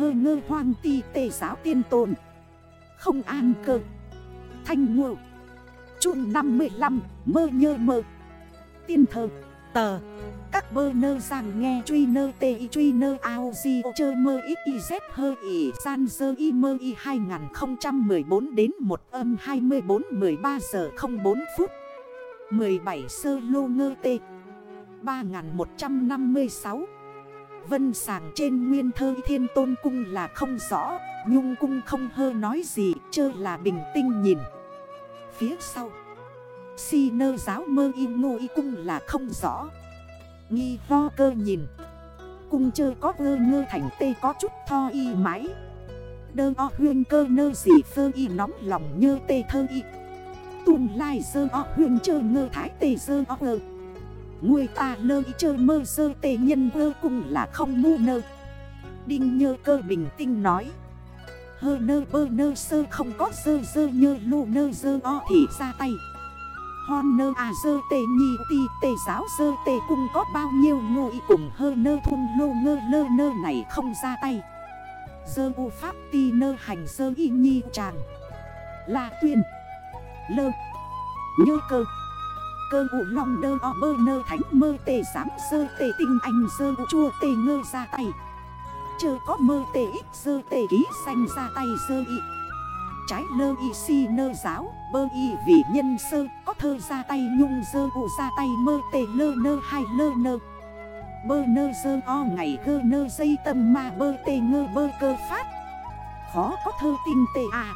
hơ ngơ hoang ti tề giáo tiên tồn. Không an cơ. Thanh ngộ. Trung 55 mơ nhơ mơ. Tiên thờ. Tờ. Các bơ nơ rằng nghe truy nơ tê y truy nơ ao di chơ mơ ít y dép hơ y san dơ y mơ y 2014 đến 1 âm 24 13 giờ 04 phút. 17 sơ lô ngơ tê. 3156 Vân sàng trên nguyên thơ thiên tôn cung là không rõ, Nhung cung không hơ nói gì, Chơ là bình tinh nhìn. Phía sau, Si nơ giáo mơ y ngô y cung là không rõ. Nghi ho cơ nhìn. Cung chơ có ơ ngơ thành tê có chút tho y mái Đơ o huyên cơ nơ gì phơ y nóng lòng nhơ tê thơ y. Tùn lai sơ o huyên chơ ngơ thái tê sơ o ơ Người ta lơ y chơ mơ sơ tê nhân vơ cung là không mu nơ. Đinh nhơ cơ bình tinh nói, Hơ nơ bơ nơ sơ không có sơ sơ nhơ lụ nơ sơ o thì ra tay. Hon nơ à sơ tê nhì ti tê giáo sơ tê cung có bao nhiêu ngụy cùng hơ nơ thun lô ngơ lơ nơ này không ra tay. Sơ u pháp ti nơ hành sơ y nhi chàng. Là tuyên, Lơ, Nhơ cơ. Cơ ụ lòng đơ o bơ nơ thánh mơ tề sám sơ tề tinh anh sơ u chua tề ngơ ra tay. Chơ có mơ tề ít, sơ tề ký xanh ra tay sơ y. Trái lơ y si nơ giáo, Bơ y vì nhân sơ, Có thơ ra tay nhung sơ ụ ra tay mơ tề lơ nơ hai lơ nơ. Bơ nơ sơ o ngày gơ nơ dây tâm ma bơ tề ngơ bơ cơ phát. Khó có thơ tinh tề à.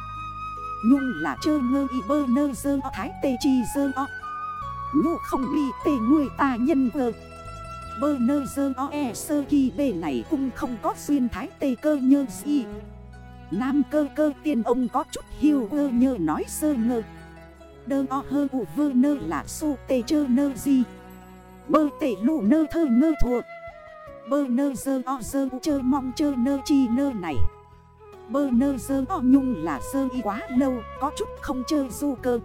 Nhung là chơ ngơ y bơ nơ dơ o, thái tê chi dơ o. Nhụ không bi tê nuôi ta nhân vơ. Bơ nơ dơ o e sơ kỳ bề này cũng không có xuyên thái tê cơ nhơ gì Nam cơ cơ tiên ông có chút hiu ơ nhơ nói sơ ngơ. Đơ o hơ ụ vơ nơ là su tê chơ nơ gì Bơ tê lụ nơ thơ ngơ thuộc Bơ nơ dơ o dơ chơ mong chơ nơ chi nơ này. Bơ nơ dơ o nhung là sơ y quá lâu, Có chút không chơ du cơ.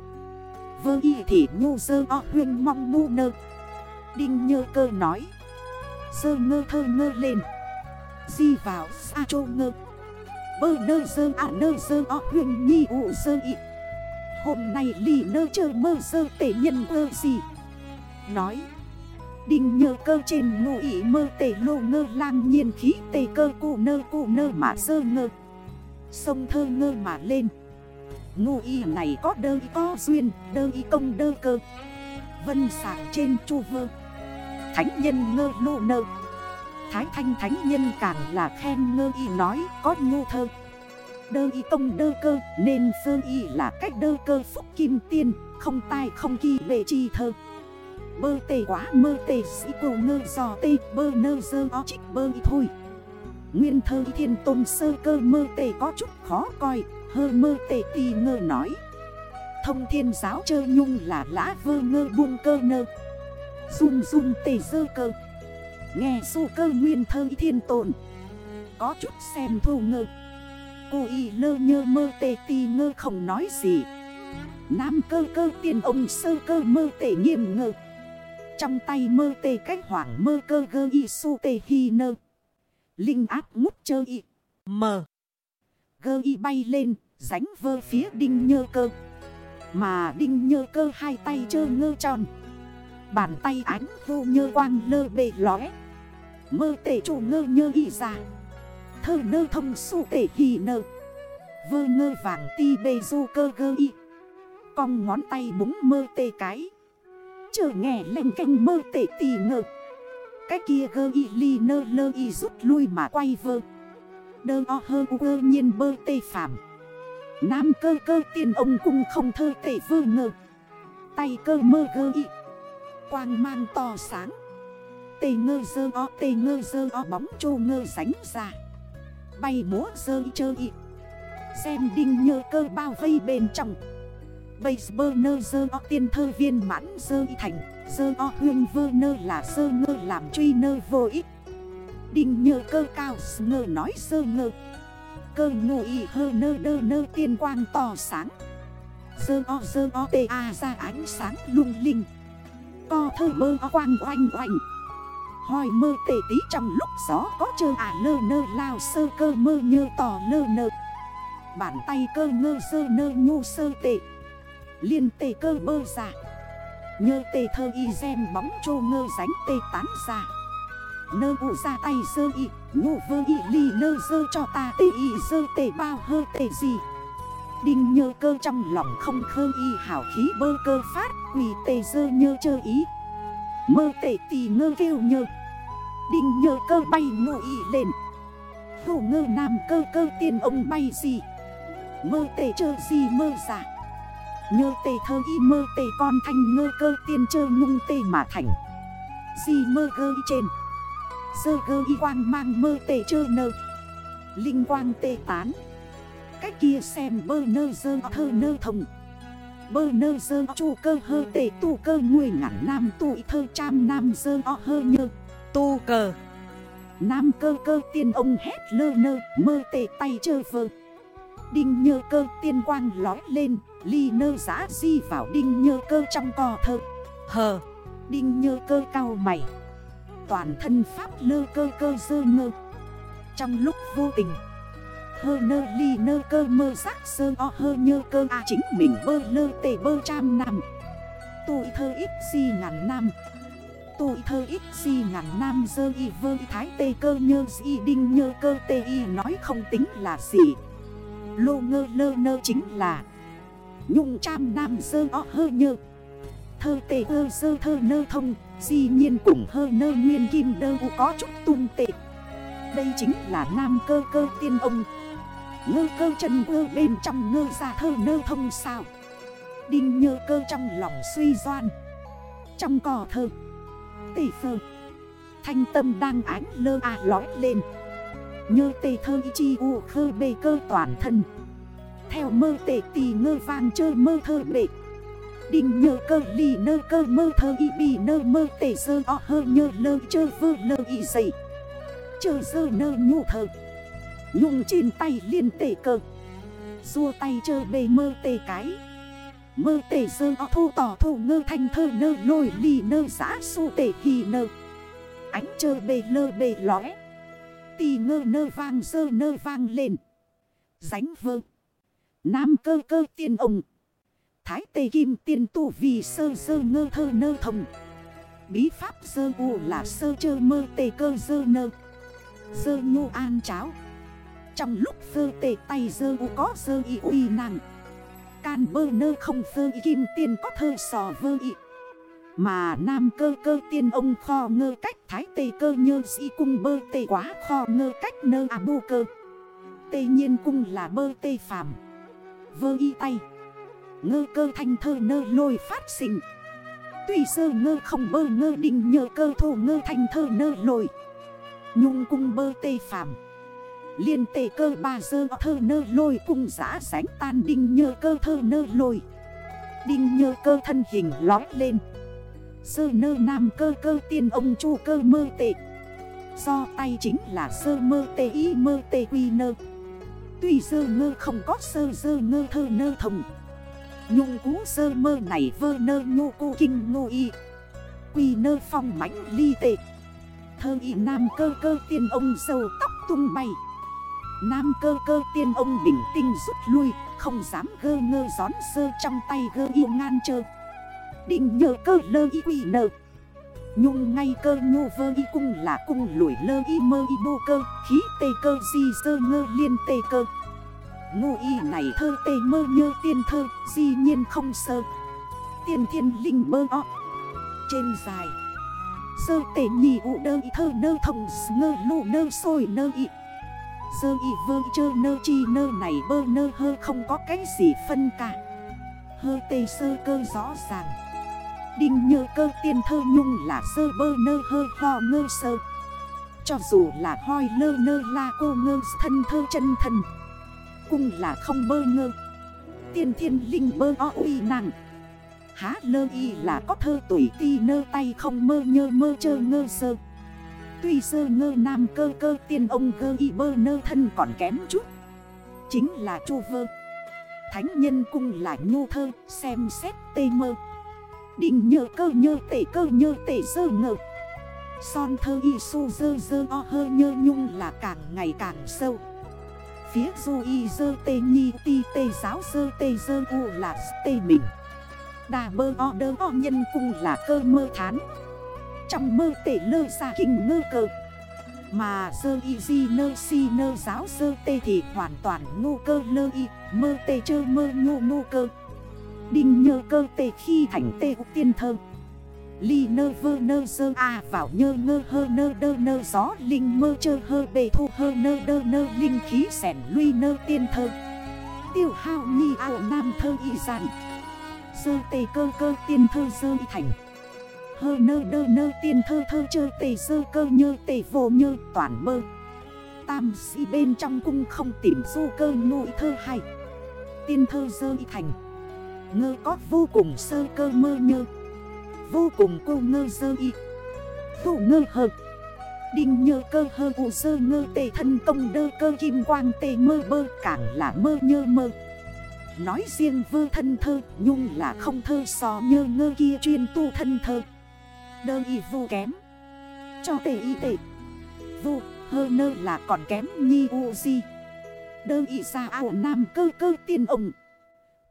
Vơ y thì nhu dơ o huyên mong mu nơ. Đinh nhơ cơ nói, Sơ ngơ thơ ngơ lên. Di vào xa chô ngơ. Bơ nơ sơ à nơ sơ o huyên nhi ụ sơ y. Hôm nay lì nơ chơ mơ sơ tể nhân ơ gì? Nói, Đinh nhơ cơ trên ngụ ý mơ tể lô ngơ lang nhiên khí tể cơ cụ nơ cụ nơ mà sơ ngơ. Sông thơ ngơ mà lên ngu y này có đơ y có duyên, Đơ y công đơ cơ. Vân sạc trên chu vơ. Thánh nhân ngơ lô nơ. Thái thanh thánh nhân càng là khen ngơ y nói có ngu thơ. Đơ y công đơ cơ, nên sơ y là cách đơ cơ phúc kim tiên, Không tai không kỳ bệ chi thơ. Bơ tê quá mơ tê sĩ cầu ngơ giò tê, bơ nơ dơ o trích bơ y thôi. Nguyên thơ thiên tôn sơ cơ mơ tê có chút khó coi Hơ mơ tê tì ngơ nói. Thông thiên giáo chơ nhung là lã vơ ngơ buông cơ nơ. Dung dung tê dơ cơ. Nghe su cơ nguyên thơ thiên tồn. Có chút xem thu ngơ. Cô y lơ nhơ mơ tê ti ngơ không nói gì. Nam cơ cơ tiên ông sơ cơ mơ tê nghiêm ngơ. Trong tay mơ tê cách hoảng mơ cơ gơ y su tê hi nơ. Linh áp ngút chơ y. Mờ Gơ y bay lên, Ránh vơ phía đinh nhơ cơ. Mà đinh nhơ cơ hai tay chơ ngơ tròn. Bàn tay ánh vô nhơ quang lơ bề lóe. Mơ tể chủ ngơ nhơ y ra. Thơ nơ thông su tể hì nơ. Vơ ngơ vàng ti bê du cơ gơ y. Cong ngón tay búng mơ tê cái. Chờ nghe lệnh canh mơ tể tì ngơ. Cái kia gơ y ly nơ lơ y rút lui mà quay vơ. Đơ o hơ ơ nhiên bơ tê phạm Nam cơ cơ tiên ông cung không thơ tể vơ ngơ. Tay cơ mơ gơ y. Quang mang to sáng. Tê ngơ dơ o, tê ngơ dơ o bóng chô ngơ sánh ra. Bay múa dơ chơ y. Xem đinh nhơ cơ bao vây bên trong. Bây bơ nơ dơ o, tiên thơ viên mãn dơ y thành. Dơ o huyên vơ nơ là dơ ngơ làm truy nơ vô ích. Đinh nhơ cơ cao, ngơ nói sơ ngơ. Cơ ngụ y hơ nơ đơ nơ, tiên quang to sáng. Dơ o dơ o, tê a, ra ánh sáng lung linh. Co thơ mơ o, quang oanh oanh. Hòi mơ tê tí trong lúc gió có chơ à lơ nơ lao sơ cơ mơ nhơ tỏ lơ nơ. Bàn tay cơ ngơ sơ nơ nhu sơ tệ Liên tê cơ bơ giả Nhơ tê thơ y xem bóng trô ngơ ránh tê tán giả Nơ u ra tay sơ y Ngụ vơ y ly nơ dơ cho ta tê y dơ tê bao hơ tê gì. Đinh nhơ cơ trong lòng không khơ y hảo khí bơ cơ phát, Quỳ tê dơ nhơ chơ ý. Mơ tê tì ngơ kêu nhơ. Đinh nhơ cơ bay ngụ y lên. Thủ ngơ nam cơ cơ tiền ông bay gì. Mơ tê chơ gì mơ giả. Nhơ tê thơ y mơ tê con thanh ngơ cơ tiên chơ ngung tê mà thành. Di mơ gơ trên. Sơ gơ y quang mang mơ tê chơ nơ. Linh quang tê tán. Cách kia xem bơ nơ dơ thơ nơ thồng. Bơ nơ dơ chu cơ hơ tê tu cơ nguy ngắn nam tụi thơ trăm nam dơ o hơ nhơ. Tu cờ Nam cơ cơ tiên ông hét lơ nơ, mơ tê tay chơ vơ. Đinh nhơ cơ tiên quang lói lên, Ly nơ giã di vào đinh nhơ cơ trong cò thơ. Hờ. Đinh nhơ cơ cao mày. Toàn thân pháp lơ cơ cơ dơ ngơ. Trong lúc vô tình, Hơ nơ ly nơ cơ mơ sắc sơ o hơ nhơ cơ à chính mình bơ lơ tề bơ trăm năm Tụi thơ ít si ngàn năm Tụi thơ ít si ngàn năm dơ y vơ y thái tê cơ nhơ si đinh nhơ cơ tê y nói không tính là gì. Lô ngơ lơ nơ chính là Nhung trăm năm dơ o hơ nhơ. Thơ tê ơ sơ thơ nơ thông, Di nhiên cùng hơ nơ nguyên kim đơ u có chút tung tệ. Đây chính là nam cơ cơ tiên ông. Ngơ cơ chân ơ bên trong ngơ ra thơ nơ thông sao? Đinh nhơ cơ trong lòng suy doan. Trong cò thơ, Tê phơ. Thanh tâm đang ánh lơ à lói lên. Nhơ tê thơ chi u khơ bê cơ toàn thân. Theo mơ tê tì ngơ vang chơi mơ thơ bệ. Đinh nhơ cơ ly nơ cơ, mơ thơ y, bì nơ mơ, tể sơ, o, hơ, nhơ, lơ, chơ, vơ lơ y dậy Chơ sơ nơ, nhu, thơ. Nhung trên tay liên tể cơ. Xua tay chơ, bề, mơ tê cái. Mơ, tể sơ o, thô, tỏ, thô, ngơ, thanh, thơ, nơ, lôi ly nơ, giã su tể, hì, nơ. Ánh chơ, bề, lơ, bề, lóe. Tì, ngơ, nơ, vang sơ nơ, vang, lên. Ránh, vơ. Nam, cơ cơ, tiên, ông. Thái tê kim tiên tu vì sơ sơ ngơ thơ nơ thông Bí pháp sơ u là sơ chơ mơ tê cơ sơ nơ. Sơ nhu an cháo. Trong lúc sơ tê tay sơ u có sơ y uy năng Can bơ nơ không sơ y kim tiên có thơ sò vơ y. Mà nam cơ cơ tiên ông kho ngơ cách thái tê cơ nhơ sĩ cung bơ tê quá kho ngơ cách nơ à bu cơ. Tê nhiên cung là bơ tê phàm. Vơ y tay. Ngơ cơ thanh thơ nơ lôi phát sinh. Tuy sơ ngơ không bơ ngơ đình nhờ cơ thô ngơ thanh thơ nơ lôi Nhung cung bơ tê phàm. Liên tê cơ ba dơ thơ nơ lôi cung giã sánh tan đinh nhờ cơ thơ nơ lôi Đinh nhờ cơ thân hình lói lên. Sơ nơ nam cơ cơ tiên ông chu cơ mơ tệ Do tay chính là sơ mơ tê y mơ tê quy nơ. Tuy sơ ngơ không có sơ sơ ngơ thơ nơ thông Nhung cú sơ mơ này vơ nơ nhô cô kinh ngô y. Quy nơ phong mãnh ly tệ. Thơ y nam cơ cơ tiên ông sâu tóc tung bay. Nam cơ cơ tiên ông bình tinh rút lui, Không dám gơ ngơ gión sơ trong tay gơ yêu ngan chơ. Định nhờ cơ lơ y quỳ nơ Nhung ngay cơ nhô vơ y cung là cung lủi lơ y mơ y bô cơ, Khí tê cơ di sơ ngơ liên tê cơ ngu y này thơ tê mơ như tiên thơ, Di nhiên không sơ. Tiên thiên linh mơ o. Trên dài. Sơ tê nhì ụ đơ y thơ nơ thông, ngơ lụ nơ sôi nơ y. Sơ y vơ chơ nơ chi nơ này bơ nơ hơ không có cái gì phân cả Hơ tê sơ cơ rõ ràng. Đinh nhơ cơ tiên thơ nhung là sơ bơ nơ hơ ho ngơ sơ. Cho dù là hoi lơ nơ la cô ngơ thân thơ chân thân Cung là không bơ ngơ. Tiên thiên linh bơ o uy nàng. Há lơ y là có thơ tuổi ti nơ tay không mơ nhơ mơ chơ ngơ sơ. Tuy sơ ngơ nam cơ cơ tiên ông gơ y bơ nơ thân còn kém chút. Chính là chu vơ. Thánh nhân cung là nhô thơ, xem xét tê mơ. Định nhờ cơ nhơ tể cơ nhơ tể sơ ngờ Son thơ y su dơ dơ o hơ nhơ nhung là càng ngày càng sâu. Phía du y dơ tê nhi, ti tê giáo dơ tê dơ u là tê mình. Đà bơ o đơ o nhân cung là cơ mơ thán. Trong mơ tể lơ xa kinh ngơ cơ. Mà dơ y di nơ si nơ giáo dơ tê thì hoàn toàn ngu cơ lơ y, Mơ tê chơ mơ ngô ngu cơ. Đinh nhơ cơ tê khi thành tê tiên thơ. Ly nơ vơ nơ sơ a vào nhơ ngơ hơ nơ đơ nơ gió, linh mơ chơ hơ bề thu hơ nơ đơ nơ, linh khí sẻn luy nơ tiên thơ. Tiêu hao nhi ảo nam thơ y giản. Sơ tề cơ cơ tiên thơ sơ y thành. Hơ nơ đơ nơ tiên thơ thơ chơ tề sơ cơ nhơ tề vô nhơ toàn mơ. Tam sĩ bên trong cung không tìm du cơ nội thơ hay. Tiên thơ sơ y thành. Ngơ có vô cùng sơ cơ mơ nhơ vô cùng cô ngơ dơ y. Thủ ngơ hợp Đinh nhơ cơ hơ vụ sơ ngơ tề thân công đơ cơ kim quang tề mơ bơ càng là mơ nhơ mơ. Nói riêng vơ thân thơ, nhung là không thơ so nhơ ngơ kia chuyên tu thân thơ. Đơ y vô kém. Cho tề y tề Vô, hơ nơ là còn kém nhi u di. Đơ y ra ao nam cơ cơ tiên ông.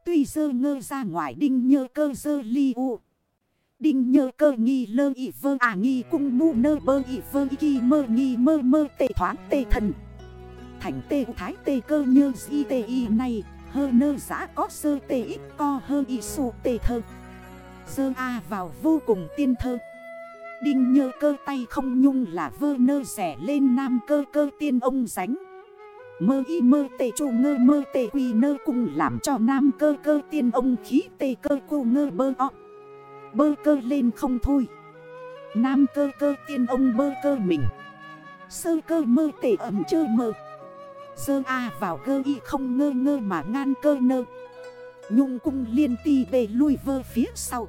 Tuy dơ ngơ ra ngoài đinh nhơ cơ dơ ly u. Đinh nhơ cơ nghi lơ y vơ à nghi cung mu nơ bơ y vơ y kỳ mơ nghi mơ mơ tê thoáng tê thần. Thành tê thái tê cơ nhơ di tê y này, Hơ nơ giã có sơ tê ít, co hơ y su tê thơ. Sơ a vào vô cùng tiên thơ. Đinh nhơ cơ tay không nhung là vơ nơ rẻ lên nam cơ cơ tiên ông ránh. Mơ y mơ tê chu ngơ mơ tê quy nơ cung làm cho nam cơ cơ tiên ông khí tê cơ cô ngơ bơ o. Bơ cơ lên không thôi. Nam cơ cơ tiên ông bơ cơ mình. Sơ cơ mơ tể ẩm chơ mơ. Sơ A vào cơ y không ngơ ngơ mà ngan cơ nơ. Nhung cung liên ti bề lui vơ phía sau.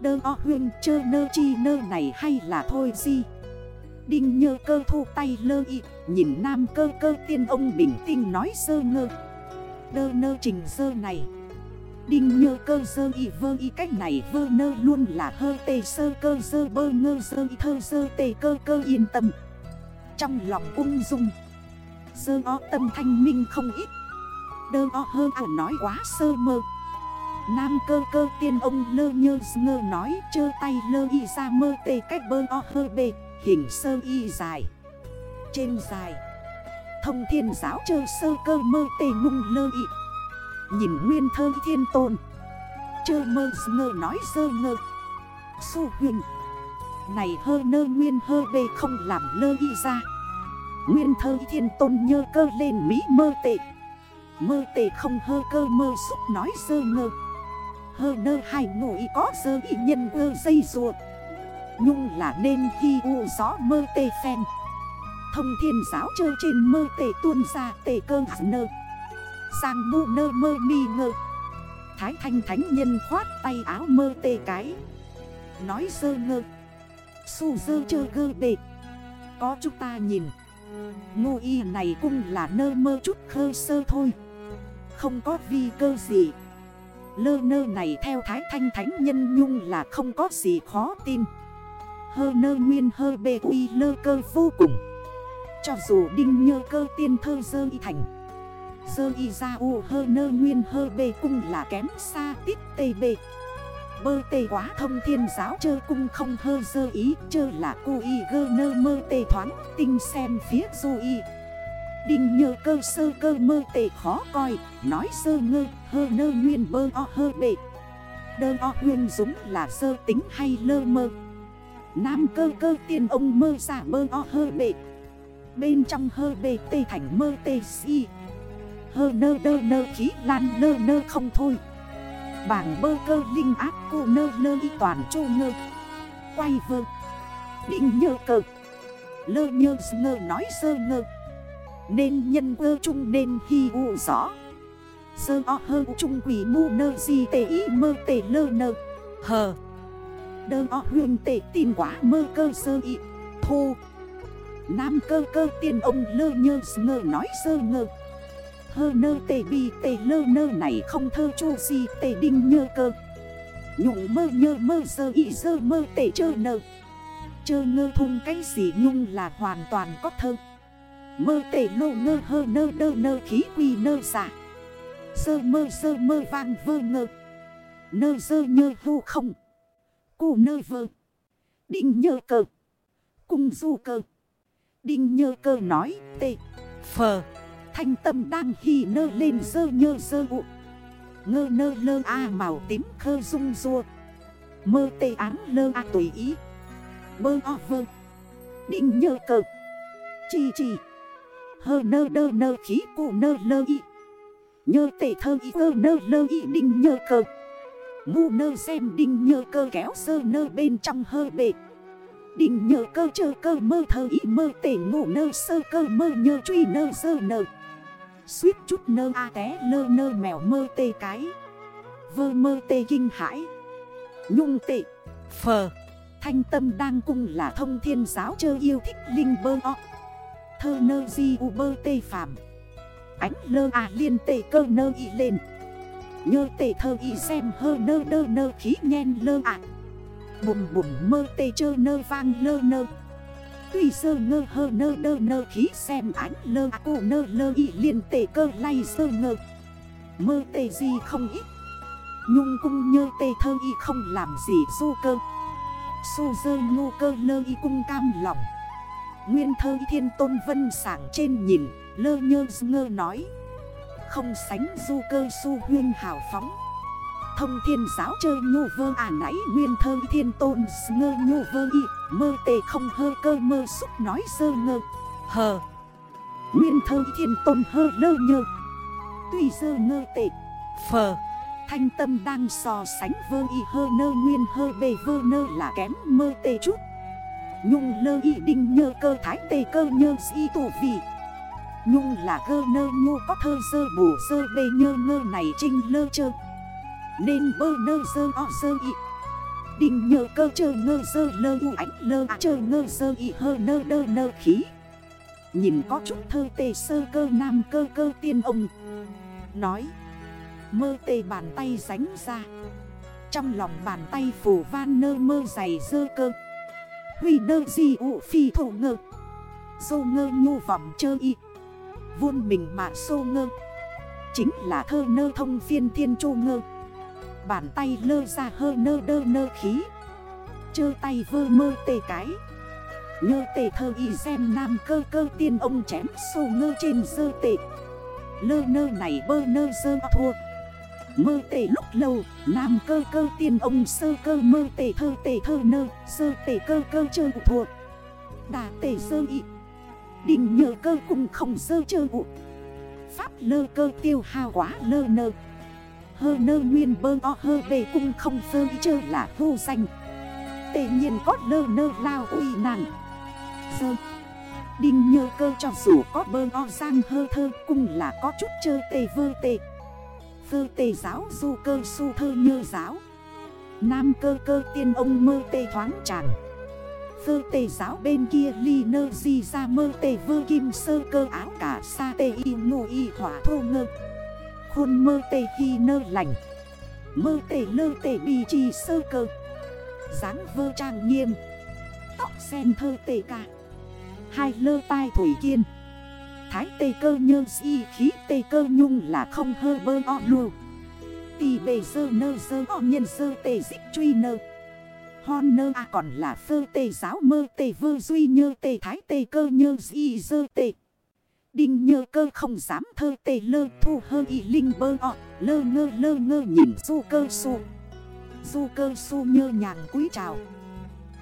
Đơ o huyên chơ nơ chi nơ này hay là thôi gì Đinh nhơ cơ thu tay lơ y, Nhìn nam cơ cơ tiên ông bình tinh nói sơ ngơ. Đơ nơ trình sơ này Đinh nhơ cơ dơ y vơ y cách này vơ nơ luôn là hơ tê sơ cơ dơ bơ ngơ dơ y thơ dơ tê cơ cơ yên tâm. Trong lòng ung dung, Dơ o tâm thanh minh không ít. Đơ o hơ ảo nói quá sơ mơ. Nam cơ cơ tiên ông lơ nhơ ngơ nói Chơ tay lơ y ra mơ tê cách bơ o hơ bê, Hình sơ y dài. Trên dài, Thông thiên giáo chơ sơ cơ mơ tê ngung lơ y. Nhìn nguyên thơ thiên tôn. Chơ mơ ngơ nói sơ ngơ. Su huyền Này hơ nơ nguyên hơ bê không làm lơ y ra. Nguyên thơ thiên tôn nhơ cơ lên mỹ mơ tệ. Mơ tệ không hơ cơ mơ xúc nói sơ ngơ. Hơ nơ hai ngụy có sơ y nhân ơ dây ruột. Nhung là nên khi u gió mơ tê phen. Thông thiên giáo chơi trên mơ tê tuôn ra tê cơ nơ. Sang bu nơ mơ mi ngơ. Thái thanh thánh nhân khoát tay áo mơ tê cái. Nói sơ ngơ. Su dơ chơ gơ bệ. Có chúng ta nhìn. Ngô y này cũng là nơ mơ chút khơ sơ thôi. Không có vi cơ gì. Lơ nơ này theo thái thanh thánh nhân nhung là không có gì khó tin. Hơ nơ nguyên hơ bê uy lơ cơ vô cùng. Cho dù đinh nhơ cơ tiên thơ dơ y thành Sơ y ra u hơ nơ nguyên hơ bê cung là kém xa tít tê bê. Bơ tê quá thông thiên giáo chơ cung không hơ sơ ý, Chơ là cu y gơ nơ mơ tê thoáng, tinh xem phía du y. Đình nhờ cơ sơ cơ mơ tê khó coi, Nói sơ ngơ, hơ nơ nguyên bơ o hơ bê. Đơ o nguyên dũng là sơ tính hay lơ mơ? Nam cơ cơ tiên ông mơ giả bơ o hơ bê. Bên trong hơ bê tê thành mơ tê si hơ nơ đơ nơ khí lan nơ nơ không thôi. Bảng bơ cơ linh ác cô nơ nơ y toàn chô ngơ. Quay vơ. Định nhơ cơ Lơ nhơ ngơ nói sơ ngơ. Nên nhân ơ chung nên hi u rõ Sơ o hơ chung quỷ mu nơ gì tê y mơ tê lơ nơ. Hờ. Đơ o hương tê tin quá mơ cơ sơ y. Thô. Nam cơ cơ tiên ông lơ nhơ ngơ nói sơ ngơ hơ nơ tê bi tê lơ nơ này không thơ chu gì tê đinh nhơ cơ. Nhụng mơ nhơ mơ sơ y sơ mơ tê chơ nơ. Chơ ngơ thung cái gì nhung là hoàn toàn có thơ. Mơ tê lô ngơ hơ nơ đơ nơ khí quy nơ giả. Sơ mơ sơ mơ vang vơ ngơ. Nơ dơ nhơ vô không. Cụ nơ vơ. Đinh nhơ cơ. Cung du cơ. Đinh nhơ cơ nói tê. Phờ. Thanh tâm đang hì nơ lên dơ nhơ dơ vụ Ngơ nơ lơ a màu tím khơ rung rua Mơ tê án lơ a tùy ý. Bơ o vơ. Đinh nhơ cơ Chi chi. Hơ nơ đơ nơ khí cụ nơ lơ y. Nhơ tê thơ y ơ nơ lơ y đinh nhơ cơ Ngu nơ xem đinh nhơ cơ kéo sơ nơ bên trong hơ bệ. Định nhơ cơ chơ cơ mơ thơ y mơ tể ngủ nơ sơ cơ mơ nhơ truy nơ sơ nơ Suýt chút nơ a té lơ nơ mèo mơ tê cái. Vơ mơ tê kinh hãi. Nhung tệ Phờ. Thanh tâm đang cung là thông thiên giáo chơ yêu thích linh bơ o. Thơ nơ di u bơ tê phàm. Ánh lơ à liên tê cơ nơ y lên. Nhơ tê thơ y xem hơ nơ nơ nơ khí nhen lơ ạ à. Bùm bùm mơ tê chơ nơ vang lơ nơ. Tuy sơ ngơ hơ nơ đơ nơ khí xem ánh lơ cô nơ lơ y liên tề cơ lay sơ ngơ. Mơ tê gì không ít. Nhung cung nhơ tê thơ y không làm gì du cơ. Su dơ ngô cơ lơ y cung cam lòng. Nguyên thơ thiên tôn vân sảng trên nhìn, Lơ nhơ ngơ nói. Không sánh du cơ su huyên hào phóng. Thông thiên giáo chơi nhô vơ à nãy Nguyên thơ thiên tôn ngơ nhô vơ y Mơ tề không hơ cơ mơ xúc nói sơ ngơ. Hờ. Nguyên thơ thiên tôn hơ lơ nhơ. Tuy sơ ngơ tệ Phờ. Thanh tâm đang so sánh vơ y hơ nơ nguyên hơ bề vơ nơ là kém mơ tê chút. Nhung lơ y đinh nhơ cơ thái tê cơ nhơ si tù vị. Nhung là cơ nơ nhu có thơ sơ bù sơ bê nhơ ngơ này trinh lơ chơ nên bơ nơ sơ o sơ y. Đình nhờ cơ chơ ngơ sơ lơ u ánh lơ à chơ ngơ sơ y hơ nơ đơ nơ khí. Nhìn có chút thơ tê sơ cơ nam cơ cơ tiên ông. Nói, Mơ tê bàn tay ránh ra. Trong lòng bàn tay phủ van nơ mơ dày dơ cơ. Huy nơ di ụ phi thủ ngơ. Sô ngơ nhu vọng chơ y. Vuôn mình mà sô ngơ. Chính là thơ nơ thông phiên thiên chô ngơ. Bàn tay lơ ra hơ nơ đơ nơ khí. Chơ tay vơ mơ tê cái. Nhơ tê thơ y xem nam cơ cơ tiên ông chém sô ngơ trên dơ tệ Lơ nơ này bơ nơ dơ thua. Mơ tề lúc lâu, Nam cơ cơ tiên ông sơ cơ mơ tề thơ tề thơ nơ, Sơ tê cơ cơ chơ vụ thua. Đà tê sơ y. Đình nhờ cơ cùng không sơ chơ vụ Pháp lơ cơ tiêu hao quá lơ nơ. Hơ nơ nguyên bơ o hơ bề cung không sơ ý chơ là vô danh Tệ nhiên có lơ nơ lao uy nàng. Sơ. Đinh nhơ cơ cho dù có bơ o giang hơ thơ Cung là có chút chơ tề vơ tề. Phơ tề giáo du cơ su thơ nhơ giáo. Nam cơ cơ tiên ông mơ tê thoáng tràng. Phơ tề giáo bên kia ly nơ di ra mơ tề vơ kim sơ cơ áo cả sa tê y ngô y hỏa thô ngơ hôn mơ tề hi nơ lành. Mơ tề lơ tề bi chi sơ cơ. Dáng vơ trang nghiêm. Tóc sen thơ tề ca. Hai lơ tai thủy kiên. Thái tê cơ nhơ si, khí tê cơ nhung là không hơ bơ o lù. Tì bề sơ nơ sơ o nhân sơ tê dích truy nơ. Hon nơ à còn là phơ tê giáo mơ tê vơ duy nhơ tê thái tê cơ nhơ di sơ tê. Đinh nhơ cơ không dám thơ tê lơ thu hơ y linh bơ ọ, Lơ ngơ lơ ngơ nhìn du cơ su. Du cơ su nhơ nhàng quý trào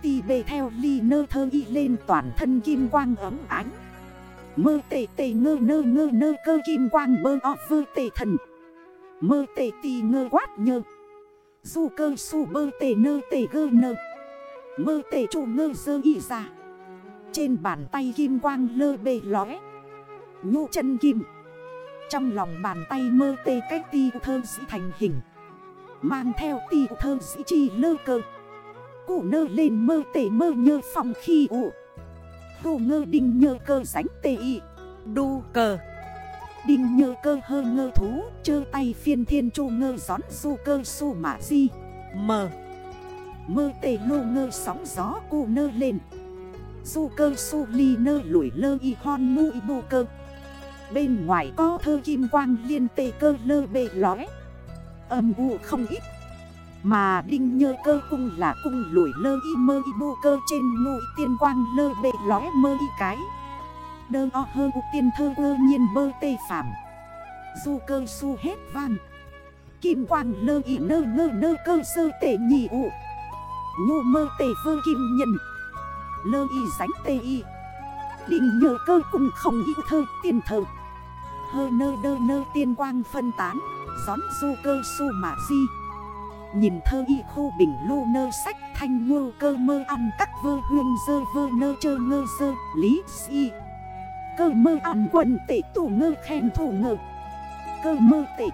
Tì bề theo ly nơ thơ y lên toàn thân kim quang ấm ánh. Mơ tê tê ngơ nơ ngơ nơ cơ kim quang bơ ọ vơ tê thần. Mơ tê tì ngơ quát nhơ. Du cơ su bơ tê nơ tê gơ nơ. Mơ tê chủ ngơ dơ y ra. Trên bàn tay kim quang lơ bề lóe nhu chân kim. Trong lòng bàn tay mơ tê cách ti thơ sĩ thành hình. Mang theo ti thơ sĩ chi lơ cơ. Cụ nơ lên mơ tê mơ nhơ phòng khi ụ Cụ ngơ đinh nhơ cơ sánh tê y. Đu cờ Đinh nhơ cơ hơ ngơ thú, Chơ tay phiên thiên chu ngơ gión su cơ su mã di. Mờ. Mơ tê lô ngơ sóng gió cụ nơ lên. Su cơ su ly nơ lủi lơ y hon mu y bù cơ. Bên ngoài có thơ kim quang liên tê cơ lơ bê lóe Âm u không ít, Mà đinh nhơ cơ cung là cung lủi lơ y mơ y bu cơ trên ngụy tiên quang lơ bê lóe mơ y cái. Đơ o hơ u tiên thơ ơ nhiên bơ tê phạm Du cơ su hết vang Kim quang lơ y nơ ngơ nơ cơ sơ tệ nhị ụ Nhô mơ tê vơ kim nhân. Lơ y sánh tê y. Định nhờ cơ cùng không y thơ tiền thơ Hơ nơ đơ nơ tiên quang phân tán, Gión du cơ su mà di. Nhìn thơ y khu bình lô nơ sách Thanh ngô cơ mơ ăn các vơ hương dơ vơ nơ chơ ngơ dơ, Lý si. Cơ mơ ăn quần tệ tủ ngơ khen thủ ngơ. Cơ mơ tệ